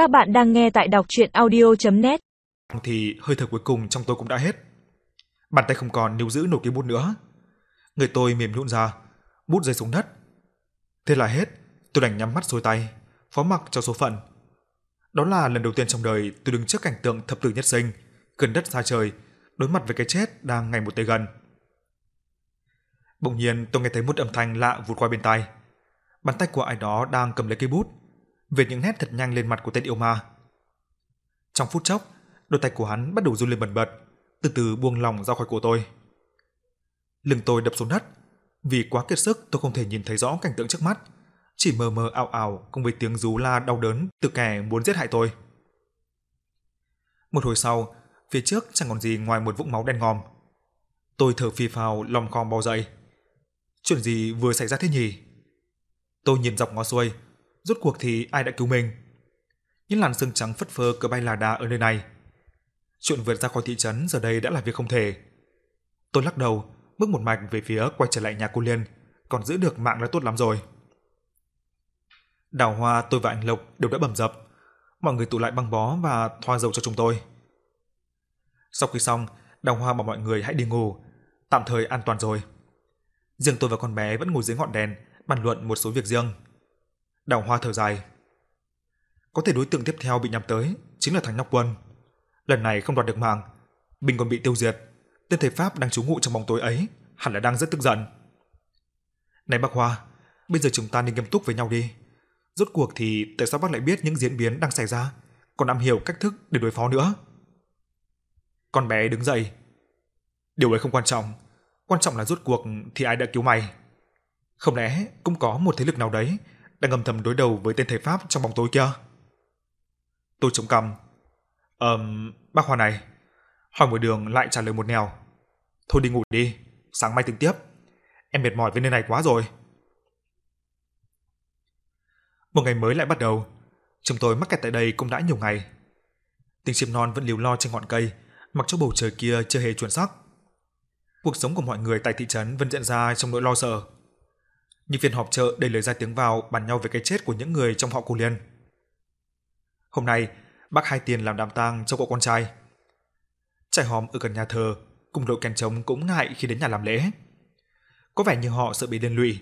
Các bạn đang nghe tại đọc chuyện audio.net Thì hơi thở cuối cùng trong tôi cũng đã hết. Bàn tay không còn níu giữ nổi cây bút nữa. Người tôi mềm nhũn ra, bút rơi xuống đất. Thế là hết, tôi đành nhắm mắt xuôi tay, phó mặc cho số phận. Đó là lần đầu tiên trong đời tôi đứng trước cảnh tượng thập tử nhất sinh, gần đất xa trời, đối mặt với cái chết đang ngày một tới gần. Bỗng nhiên tôi nghe thấy một âm thanh lạ vụt qua bên tai. Bàn tay của ai đó đang cầm lấy cây bút, về những nét thật nhanh lên mặt của tên yêu ma. Trong phút chốc, đôi tay của hắn bắt đầu run lên bần bật, từ từ buông lỏng ra khỏi cổ tôi. Lưng tôi đập xuống đất, vì quá kiệt sức tôi không thể nhìn thấy rõ cảnh tượng trước mắt, chỉ mờ mờ ảo ảo cùng với tiếng rú la đau đớn từ kẻ muốn giết hại tôi. Một hồi sau, phía trước chẳng còn gì ngoài một vũng máu đen ngòm. Tôi thở phì phào lòng khom bò dậy. Chuyện gì vừa xảy ra thế nhỉ? Tôi nhìn dọc ngó xuôi, rốt cuộc thì ai đã cứu mình? Những làn sương trắng phất phơ cứ bay là đà ở nơi này. Chuyện vượt ra khỏi thị trấn giờ đây đã là việc không thể. Tôi lắc đầu, bước một mạch về phía quay trở lại nhà cô Liên, còn giữ được mạng là tốt lắm rồi. Đào hoa tôi và anh Lộc đều đã bầm dập. Mọi người tụ lại băng bó và thoa dầu cho chúng tôi. Sau khi xong, Đào hoa bảo mọi người hãy đi ngủ, tạm thời an toàn rồi. Riêng tôi và con bé vẫn ngồi dưới ngọn đèn, bàn luận một số việc riêng. Đào hoa thở dài. Có thể đối tượng tiếp theo bị nhắm tới chính là thằng nhóc quân. Lần này không đoạt được mạng, mình còn bị tiêu diệt. Tên thầy Pháp đang trú ngụ trong bóng tối ấy hẳn là đang rất tức giận. Này bác Hoa, bây giờ chúng ta nên nghiêm túc với nhau đi. Rốt cuộc thì tại sao bác lại biết những diễn biến đang xảy ra, còn am hiểu cách thức để đối phó nữa? Con bé đứng dậy. Điều ấy không quan trọng, quan trọng là rốt cuộc thì ai đã cứu mày. Không lẽ cũng có một thế lực nào đấy đang ngầm thầm đối đầu với tên thầy Pháp trong bóng tối kia? Tôi chống cằm. Ờm, bác Hoa này, hỏi một đường lại trả lời một nẻo. Thôi đi ngủ đi, sáng mai tính tiếp. Em mệt mỏi với nơi này quá rồi. Một ngày mới lại bắt đầu. Chúng tôi mắc kẹt tại đây cũng đã nhiều ngày. Tiếng chim non vẫn líu lo trên ngọn cây, mặc cho bầu trời kia chưa hề chuyển sắc. Cuộc sống của mọi người tại thị trấn vẫn diễn ra trong nỗi lo sợ. Những phiên họp chợ đầy lời ra tiếng vào bàn nhau về cái chết của những người trong họ cô Liên. Hôm nay, bác Hai Tiền làm đám tang cho cậu con trai. Trải hòm ở gần nhà thờ, cùng đội kèn trống cũng ngại khi đến nhà làm lễ. Có vẻ như họ sợ bị liên lụy,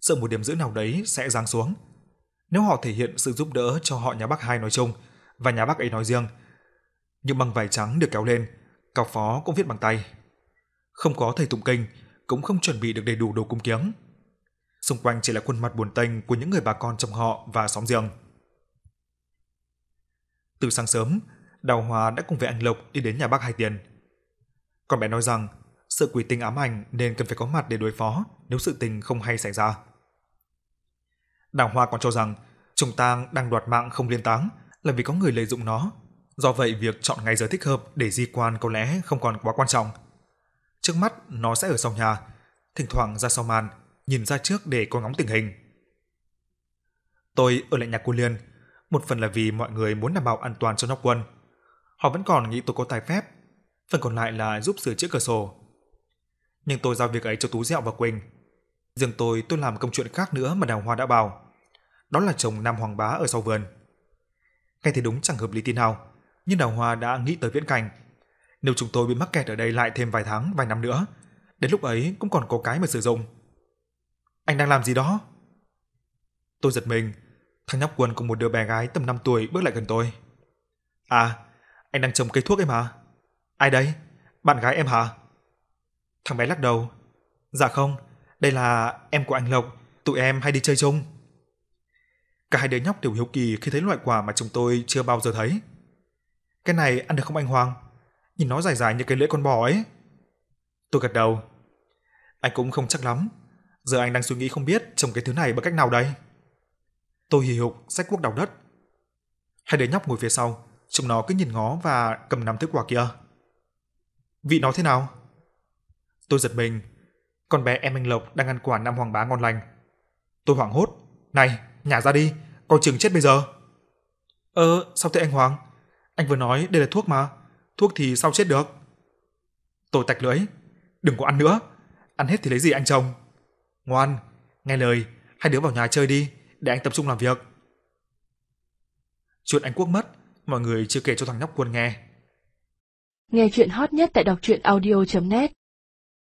sợ một điểm giữ nào đấy sẽ giáng xuống. Nếu họ thể hiện sự giúp đỡ cho họ nhà bác hai nói chung và nhà bác ấy nói riêng, những băng vải trắng được kéo lên, cao phó cũng viết bằng tay. Không có thầy tụng kinh, cũng không chuẩn bị được đầy đủ đồ cung kiếng. Xung quanh chỉ là khuôn mặt buồn tênh của những người bà con trong họ và xóm giềng. Từ sáng sớm, Đào Hòa đã cùng với anh Lộc đi đến nhà bác Hai Tiền. Con bé nói rằng sự quỷ tinh ám ảnh nên cần phải có mặt để đối phó nếu sự tình không hay xảy ra. Đào Hoa còn cho rằng trùng tang đang đoạt mạng không liên táng là vì có người lợi dụng nó. Do vậy việc chọn ngày giờ thích hợp để di quan có lẽ không còn quá quan trọng. Trước mắt nó sẽ ở sau nhà, thỉnh thoảng ra sau màn, nhìn ra trước để có ngóng tình hình. Tôi ở lại nhà cô Liên, một phần là vì mọi người muốn đảm bảo an toàn cho nhóc quân. Họ vẫn còn nghĩ tôi có tài phép, phần còn lại là giúp sửa chữa cửa sổ. Nhưng tôi giao việc ấy cho Tú Dẹo và Quỳnh. Riêng tôi tôi làm công chuyện khác nữa mà Đào Hoa đã bảo. Đó là chồng Nam Hoàng Bá ở sau vườn. Nghe thì đúng chẳng hợp lý tin nào, nhưng Đào Hoa đã nghĩ tới viễn cảnh. Nếu chúng tôi bị mắc kẹt ở đây lại thêm vài tháng, vài năm nữa, đến lúc ấy cũng còn có cái mà sử dụng. Anh đang làm gì đó? Tôi giật mình, thằng nhóc quần cùng một đứa bé gái tầm 5 tuổi bước lại gần tôi. À, anh đang trồng cây thuốc ấy mà. Ai đấy? Bạn gái em hả? Thằng bé lắc đầu. Dạ không, đây là em của anh Lộc, tụi em hay đi chơi chung. Cả hai đứa nhóc đều hiếu kỳ khi thấy loại quả mà chúng tôi chưa bao giờ thấy. Cái này ăn được không anh Hoàng? Nhìn nó dài dài như cái lưỡi con bò ấy. Tôi gật đầu. Anh cũng không chắc lắm. Giờ anh đang suy nghĩ không biết trồng cái thứ này bằng cách nào đây. Tôi hì hục sách cuốc đào đất. Hai đứa nhóc ngồi phía sau, chúng nó cứ nhìn ngó và cầm nắm thứ quả kia. Vị nó thế nào? Tôi giật mình. Con bé em anh Lộc đang ăn quả năm hoàng bá ngon lành. Tôi hoảng hốt. Này, nhả ra đi, coi chừng chết bây giờ. Ơ, sao thế anh Hoàng? Anh vừa nói đây là thuốc mà, thuốc thì sao chết được? Tôi tạch lưỡi, đừng có ăn nữa, ăn hết thì lấy gì anh chồng. Ngoan, nghe lời, hai đứa vào nhà chơi đi, để anh tập trung làm việc. Chuyện Anh Quốc mất, mọi người chưa kể cho thằng nhóc Quân nghe. Nghe chuyện hot nhất tại đọc truyện audio.net